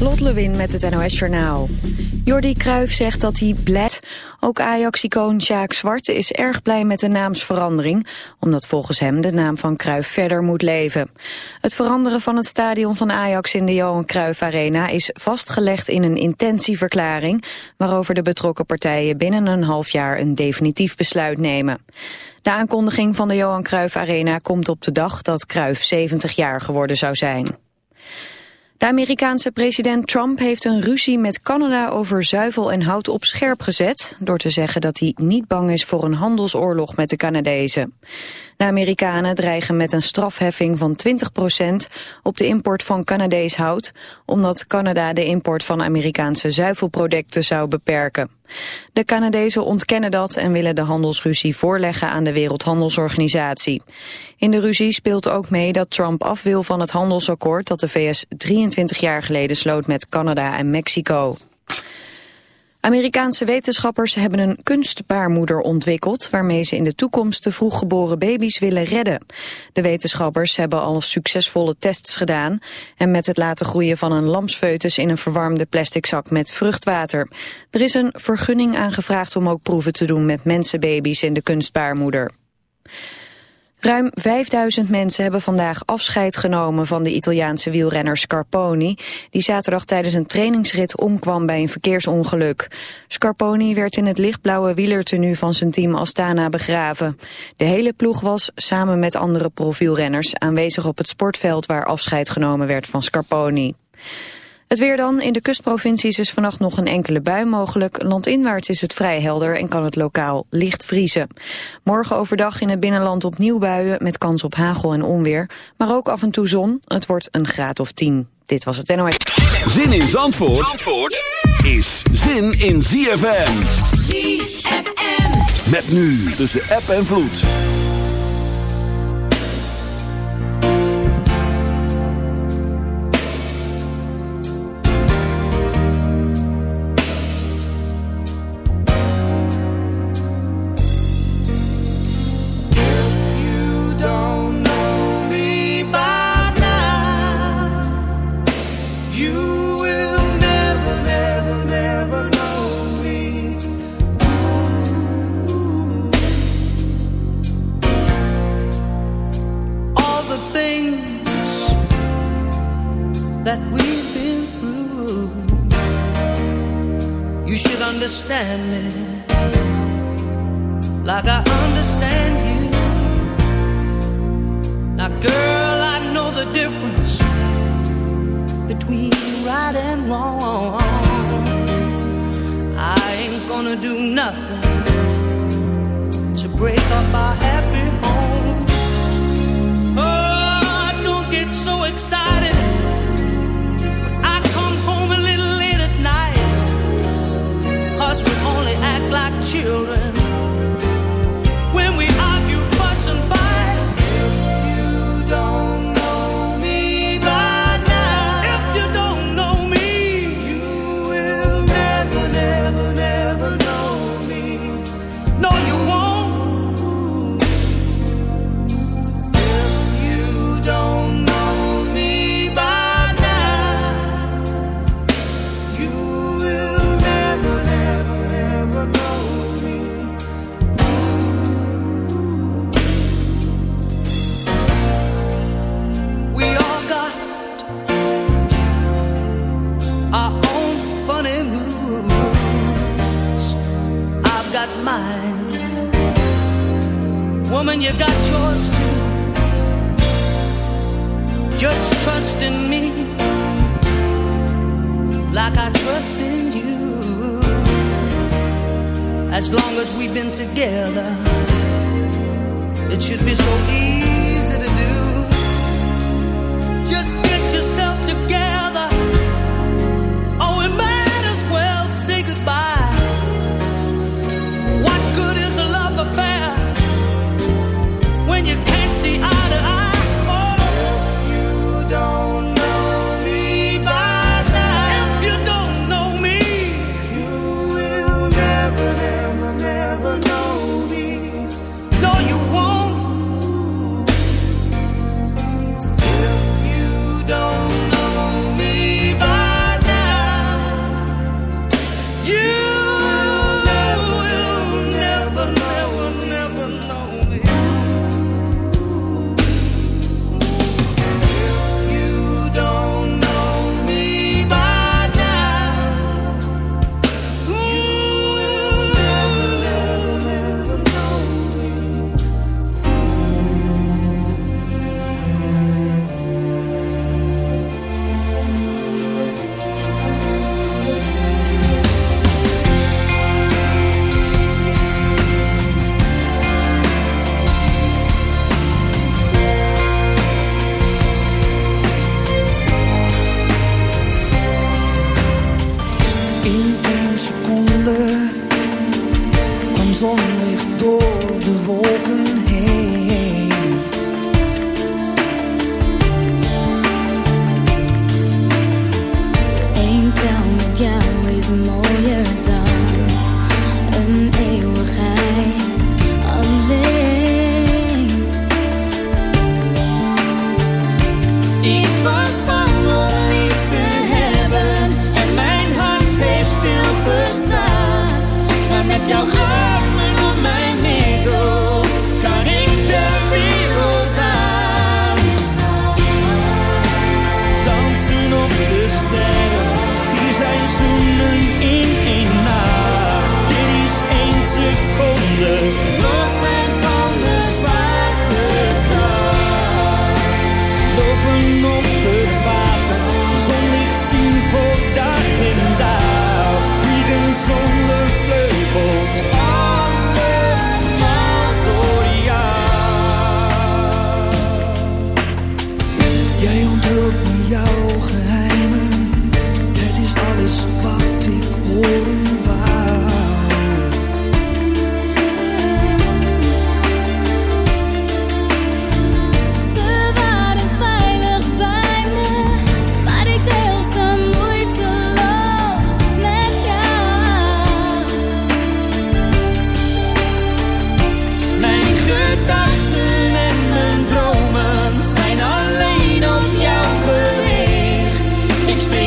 Lot Lewin met het NOS Journaal. Jordi Cruijff zegt dat hij blij Ook Ajax-icoon Sjaak Zwart is erg blij met de naamsverandering... omdat volgens hem de naam van Cruijff verder moet leven. Het veranderen van het stadion van Ajax in de Johan Cruijff Arena... is vastgelegd in een intentieverklaring... waarover de betrokken partijen binnen een half jaar een definitief besluit nemen. De aankondiging van de Johan Cruijff Arena komt op de dag dat Cruijff 70 jaar geworden zou zijn. De Amerikaanse president Trump heeft een ruzie met Canada over zuivel en hout op scherp gezet... door te zeggen dat hij niet bang is voor een handelsoorlog met de Canadezen. De Amerikanen dreigen met een strafheffing van 20% op de import van Canadees hout, omdat Canada de import van Amerikaanse zuivelproducten zou beperken. De Canadezen ontkennen dat en willen de handelsruzie voorleggen aan de Wereldhandelsorganisatie. In de ruzie speelt ook mee dat Trump af wil van het handelsakkoord dat de VS 23 jaar geleden sloot met Canada en Mexico. Amerikaanse wetenschappers hebben een kunstbaarmoeder ontwikkeld... waarmee ze in de toekomst de vroeggeboren baby's willen redden. De wetenschappers hebben al succesvolle tests gedaan... en met het laten groeien van een lamsfoetus in een verwarmde plastic zak met vruchtwater. Er is een vergunning aangevraagd om ook proeven te doen met mensenbaby's in de kunstbaarmoeder. Ruim 5000 mensen hebben vandaag afscheid genomen van de Italiaanse wielrenner Scarponi, die zaterdag tijdens een trainingsrit omkwam bij een verkeersongeluk. Scarponi werd in het lichtblauwe wielertenu van zijn team Astana begraven. De hele ploeg was, samen met andere profielrenners, aanwezig op het sportveld waar afscheid genomen werd van Scarponi. Het weer dan. In de kustprovincies is vannacht nog een enkele bui mogelijk. Landinwaarts is het vrij helder en kan het lokaal licht vriezen. Morgen overdag in het binnenland opnieuw buien met kans op hagel en onweer. Maar ook af en toe zon. Het wordt een graad of 10. Dit was het NOS. Zin in Zandvoort, Zandvoort is zin in ZFM. ZFM. Met nu tussen app en vloed.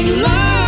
love.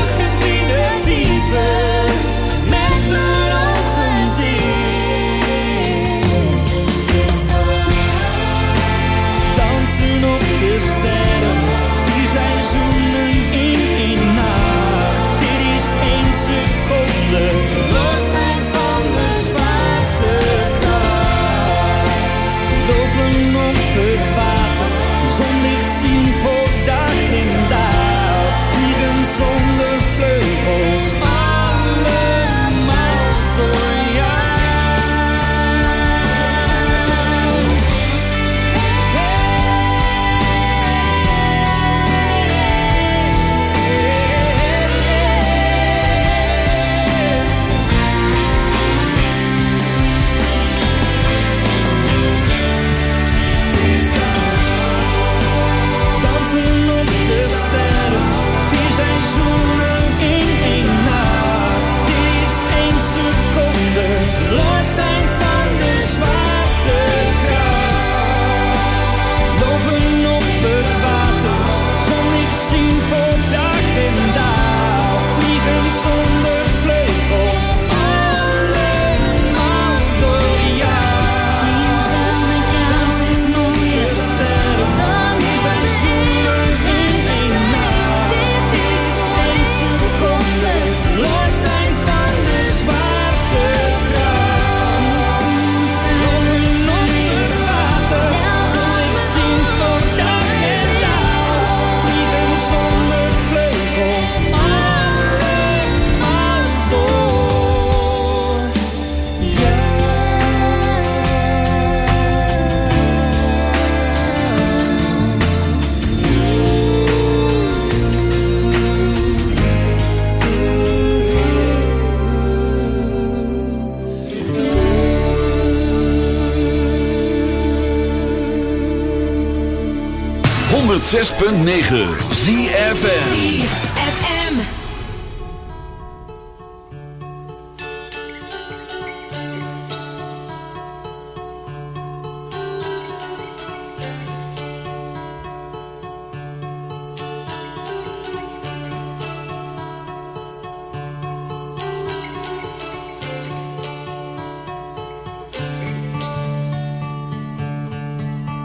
106.9 ZFN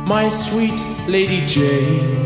My sweet Lady Jane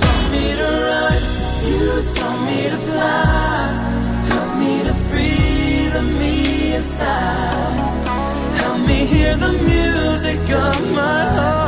taught me to run, you me to fly. Help me to free the me inside. Help me hear the music of my heart.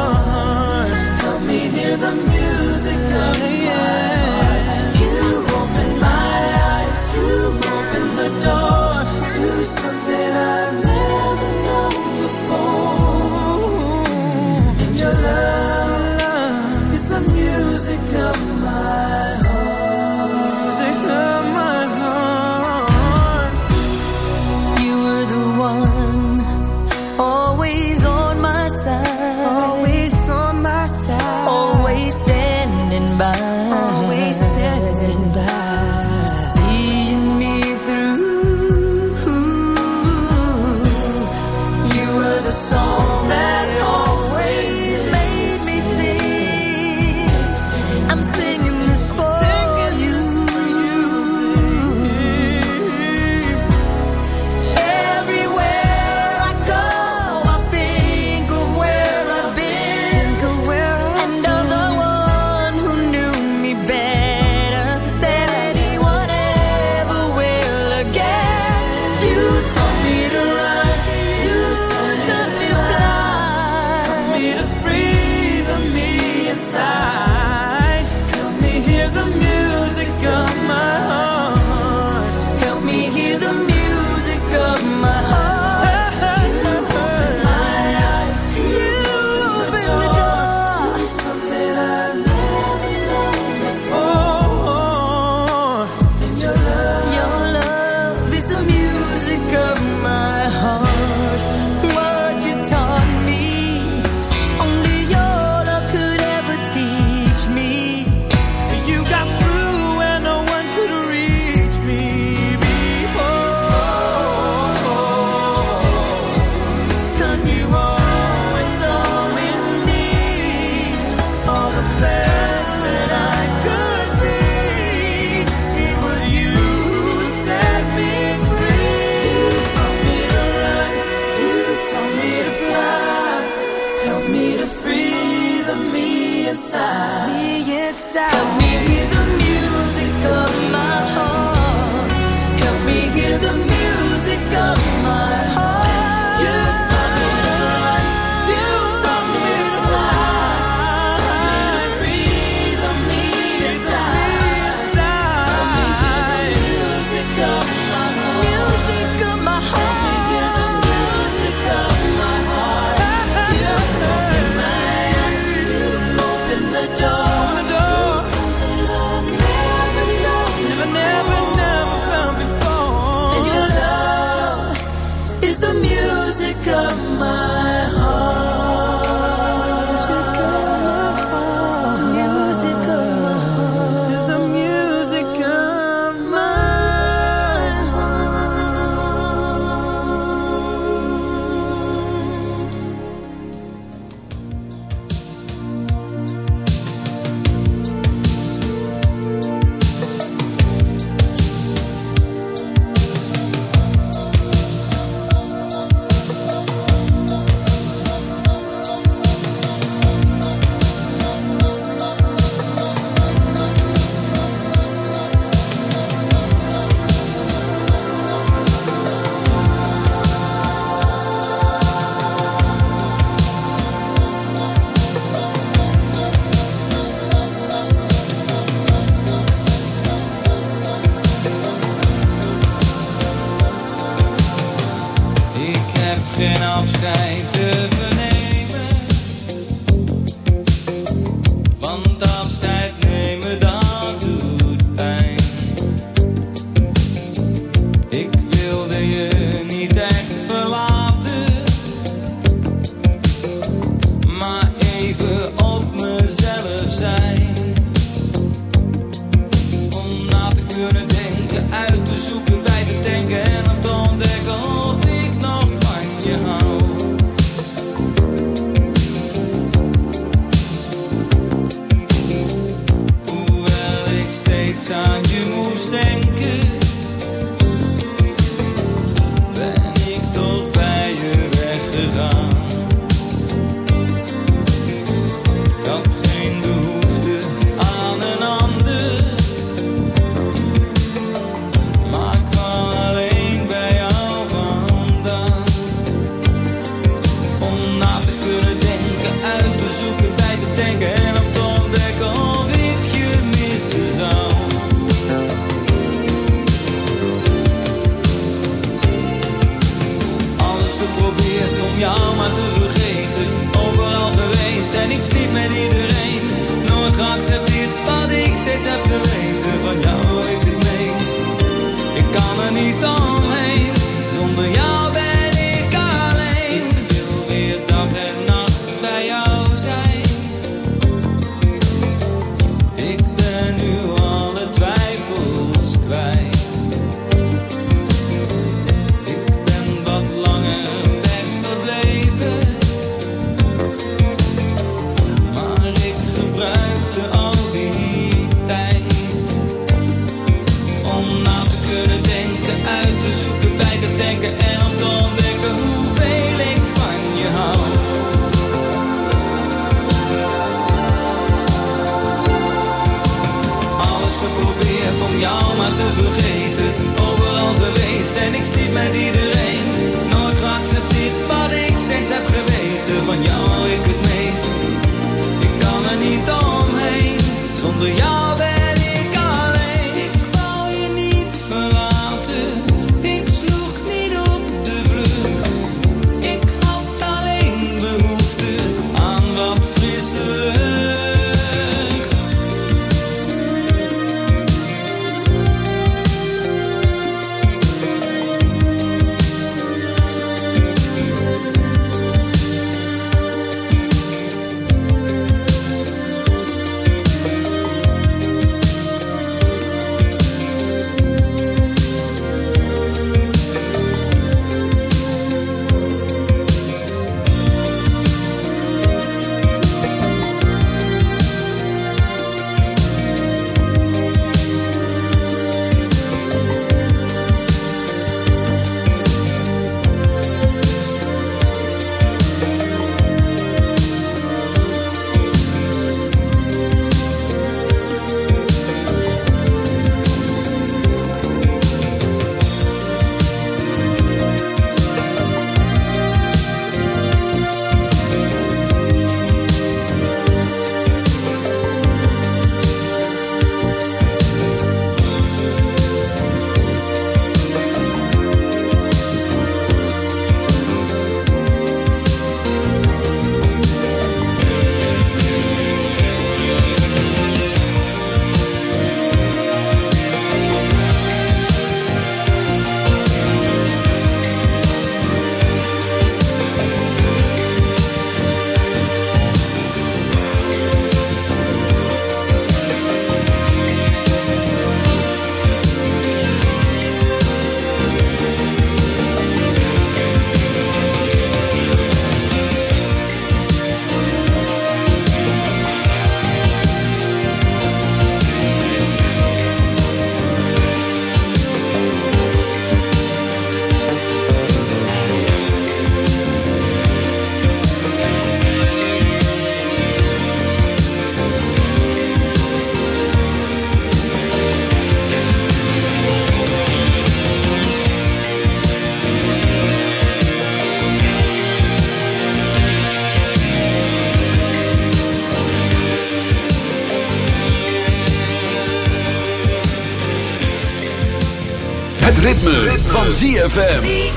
Ritme, van ZFM.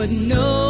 but no.